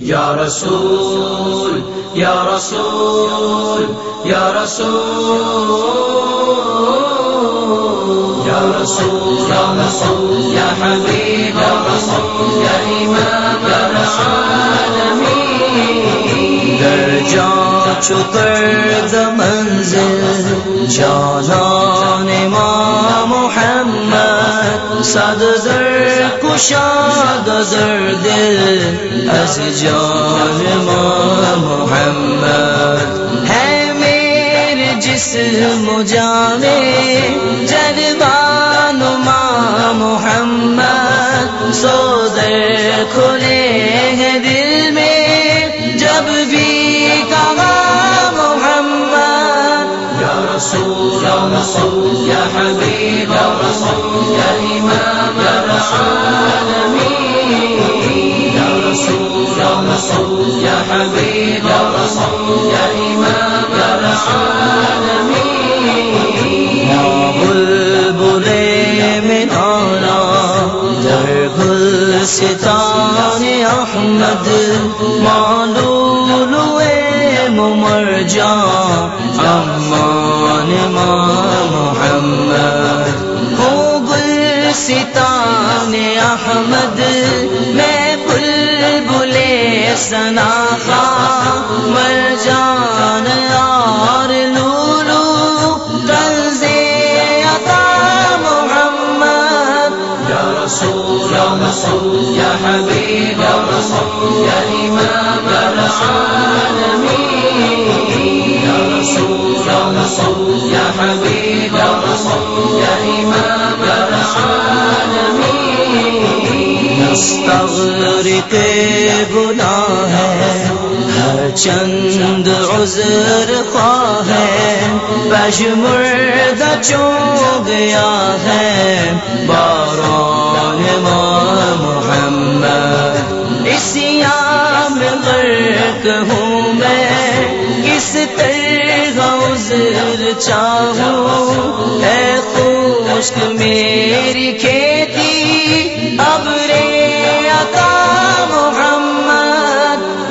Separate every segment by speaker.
Speaker 1: یا رسول یا رسول یا رسول یا رسول یا رسول، یا حبیب یا رسول یا امام العالمین.
Speaker 2: در جا چکر منزل، جانان ما محمد صد در کشاد در دل از جان ما محمد ہے میرے جسم و جانے جلوان ما محمد سو در کھلے ہیں دل میں
Speaker 1: رسول رسول یا حبیب رسول یا امام العالمین یا رسول رسول یا حبیب یا
Speaker 2: بلبل میں آنا در گل ستان احمد مالول ممر جان امان ما محمد۔ ہو گل ستان احمد، میں بلبل سنا خان مر جان یار لولو کنز عطا محمد۔
Speaker 1: یا رسول یا رسول، یا حبیب، یا رسول، یا امام العالمین یا رسول یا
Speaker 2: گناہ ہے، ہر چند عذر خواہ ہے۔ پشمردہ چو گیا ہے، باران ما محمد اسیا میں غرق ہوں۔ چاہوں اے خشک میری کھیتی، اب رے عطا محمد۔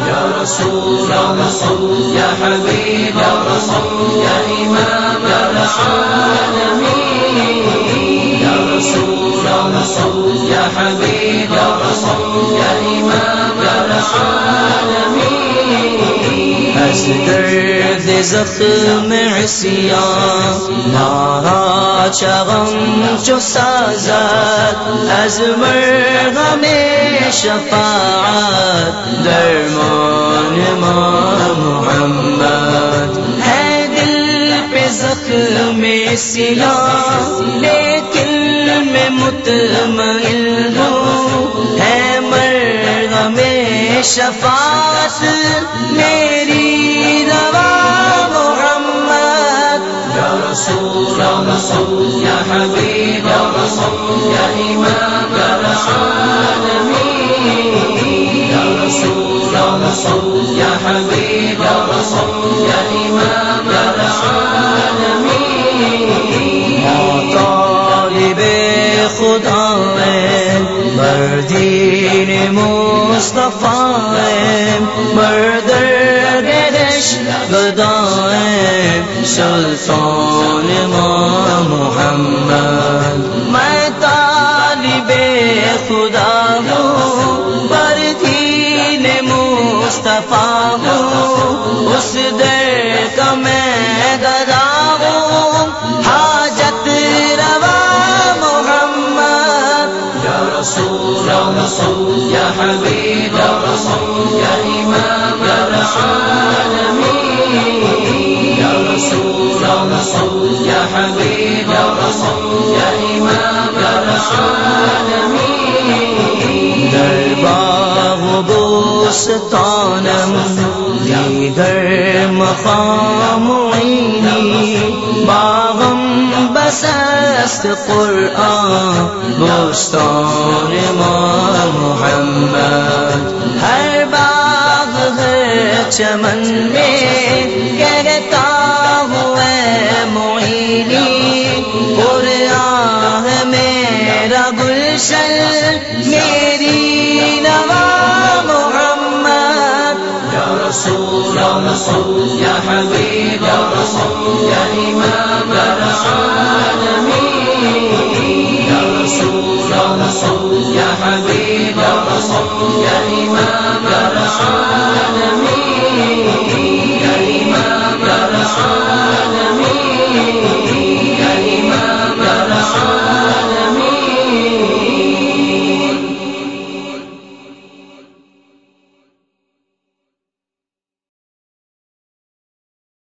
Speaker 1: یا رسول یا رسول یا حبیب یا رسول یا امام یا العالمین یا رسول یا رسول یا حبیب یا رسول یا امام یا العالمین
Speaker 2: از درد زخم عصیان مارا چغم چو سازد، از مرغم شفاعت، درمان ما محمد. ہے دل پہ زخم سیاہ لیکن میں مطمئن ہوں شفاعت میری روا محمد۔
Speaker 1: یا رسول یا رسول یا حبیب یا رسول یا امام العالمین۔ یا رسول یا رسول یا حبیب یا رسول یا امام العالمین۔
Speaker 2: طالب خدا ہے مردین مصطفیٰ ہے گرش گدا ہے سلطان محمد۔ میں طالب خدا ہوں مردین مصطفیٰ ہوں۔ اس
Speaker 1: دن رسول رسول یا حبیب یا رسول یا امام العالمین یا رسول رسول یا حبیب یا رسول یا امام العالمین
Speaker 2: در باغ و بوستانم دیگر مقام است قرآن بوستان ما محمد۔ ہر باغ ہر چمن میں کہتا ہوں اے معینی قرآن ہے میرا گلشن، میری نوا محمد۔
Speaker 1: رسول یا رسول یا حبیب، یا رسول یا ایمان